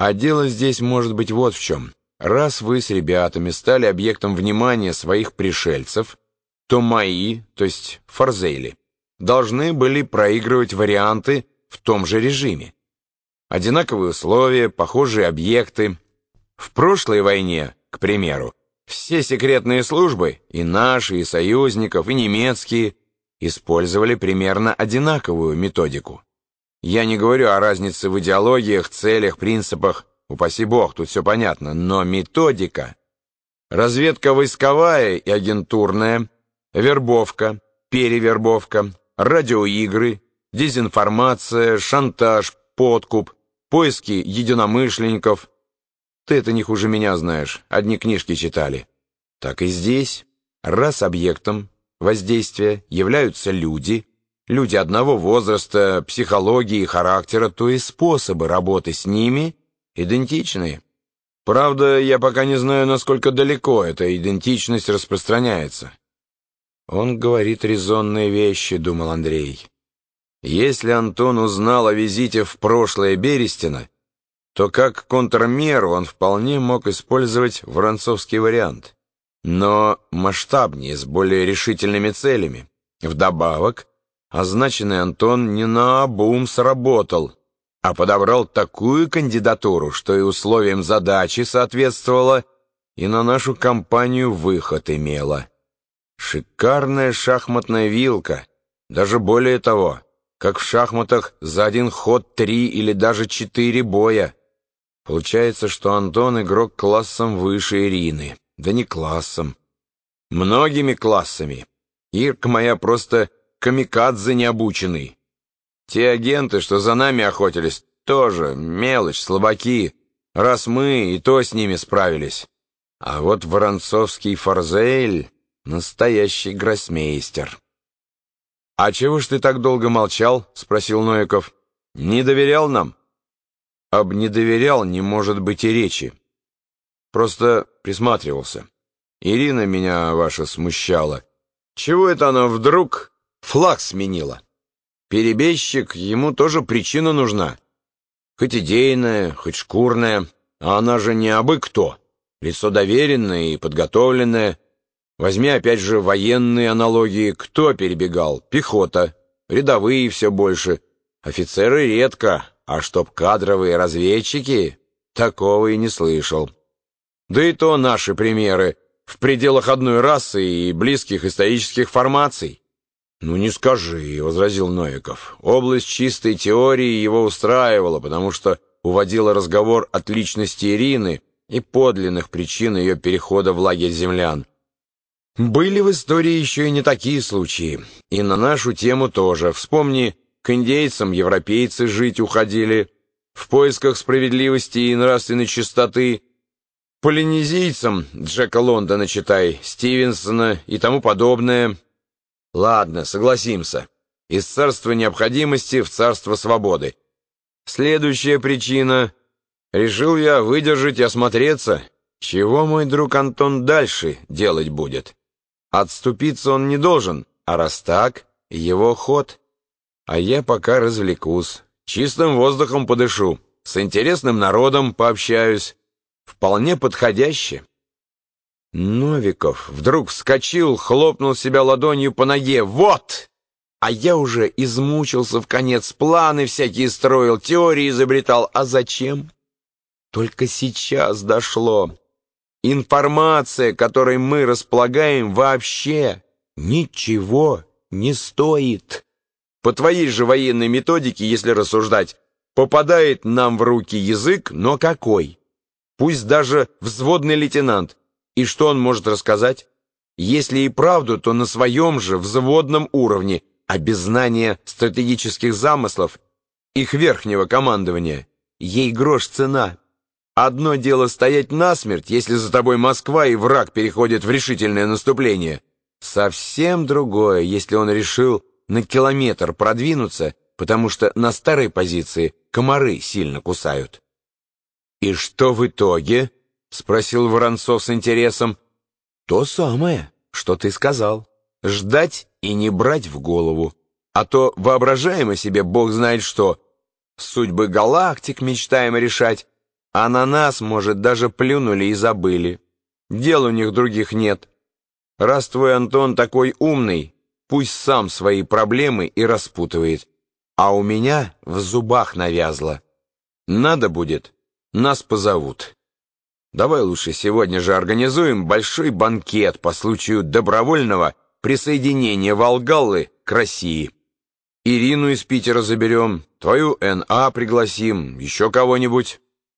А дело здесь может быть вот в чем. Раз вы с ребятами стали объектом внимания своих пришельцев, то мои, то есть форзейли, должны были проигрывать варианты в том же режиме. Одинаковые условия, похожие объекты. В прошлой войне, к примеру, все секретные службы, и наши, и союзников, и немецкие, использовали примерно одинаковую методику. Я не говорю о разнице в идеологиях, целях, принципах, упаси бог, тут все понятно, но методика. Разведка войсковая и агентурная, вербовка, перевербовка, радиоигры, дезинформация, шантаж, подкуп, поиски единомышленников. Ты это не хуже меня знаешь, одни книжки читали. Так и здесь, раз объектом воздействия являются люди, люди одного возраста, психологии и характера, то и способы работы с ними идентичны. Правда, я пока не знаю, насколько далеко эта идентичность распространяется. Он говорит резонные вещи, думал Андрей. Если Антон узнал о визите в прошлое Берестина, то как контрмеру он вполне мог использовать воронцовский вариант, но масштабнее, с более решительными целями. Вдобавок, означенный Антон не наобум сработал, а подобрал такую кандидатуру, что и условиям задачи соответствовала, и на нашу компанию выход имела. Шикарная шахматная вилка, даже более того — как в шахматах за один ход три или даже четыре боя. Получается, что Антон игрок классом выше Ирины. Да не классом. Многими классами. Ирка моя просто камикадзе необученный. Те агенты, что за нами охотились, тоже мелочь, слабаки. Раз мы и то с ними справились. А вот Воронцовский Форзель — настоящий гроссмейстер. «А чего ж ты так долго молчал?» — спросил Новиков. «Не доверял нам?» «Об не доверял не может быть и речи. Просто присматривался. Ирина меня ваша смущала. Чего это она вдруг флаг сменила? Перебежчик, ему тоже причина нужна. Хоть идейная, хоть шкурная, а она же не абы кто. Лицо доверенное и подготовленное». Возьми опять же военные аналогии. Кто перебегал? Пехота. Рядовые все больше. Офицеры редко. А чтоб кадровые разведчики? Такого и не слышал. Да и то наши примеры. В пределах одной расы и близких исторических формаций. «Ну не скажи», — возразил Новиков. Область чистой теории его устраивала, потому что уводила разговор от личности Ирины и подлинных причин ее перехода в лагерь землян. Были в истории еще и не такие случаи. И на нашу тему тоже. Вспомни, к индейцам европейцы жить уходили, в поисках справедливости и нравственной чистоты. Полинезийцам, Джека Лондона читай, Стивенсона и тому подобное. Ладно, согласимся. Из царства необходимости в царство свободы. Следующая причина. Решил я выдержать и осмотреться, чего мой друг Антон дальше делать будет. Отступиться он не должен, а раз так, его ход. А я пока развлекусь, чистым воздухом подышу, с интересным народом пообщаюсь. Вполне подходяще. Новиков вдруг вскочил, хлопнул себя ладонью по ноге. «Вот!» А я уже измучился в конец, планы всякие строил, теории изобретал. А зачем? Только сейчас дошло. Информация, которой мы располагаем, вообще ничего не стоит. По твоей же военной методике, если рассуждать, попадает нам в руки язык, но какой? Пусть даже взводный лейтенант. И что он может рассказать? Если и правду, то на своем же взводном уровне, а без знания стратегических замыслов их верхнего командования. Ей грош цена. Одно дело стоять насмерть, если за тобой Москва и враг переходит в решительное наступление. Совсем другое, если он решил на километр продвинуться, потому что на старой позиции комары сильно кусают. «И что в итоге?» — спросил Воронцов с интересом. «То самое, что ты сказал. Ждать и не брать в голову. А то воображаем о себе бог знает что. Судьбы галактик мечтаем решать, А на нас, может, даже плюнули и забыли. Дел у них других нет. Раз твой Антон такой умный, пусть сам свои проблемы и распутывает. А у меня в зубах навязло. Надо будет, нас позовут. Давай лучше сегодня же организуем большой банкет по случаю добровольного присоединения Волгаллы к России. Ирину из Питера заберем, твою Н.А. пригласим, еще кого-нибудь.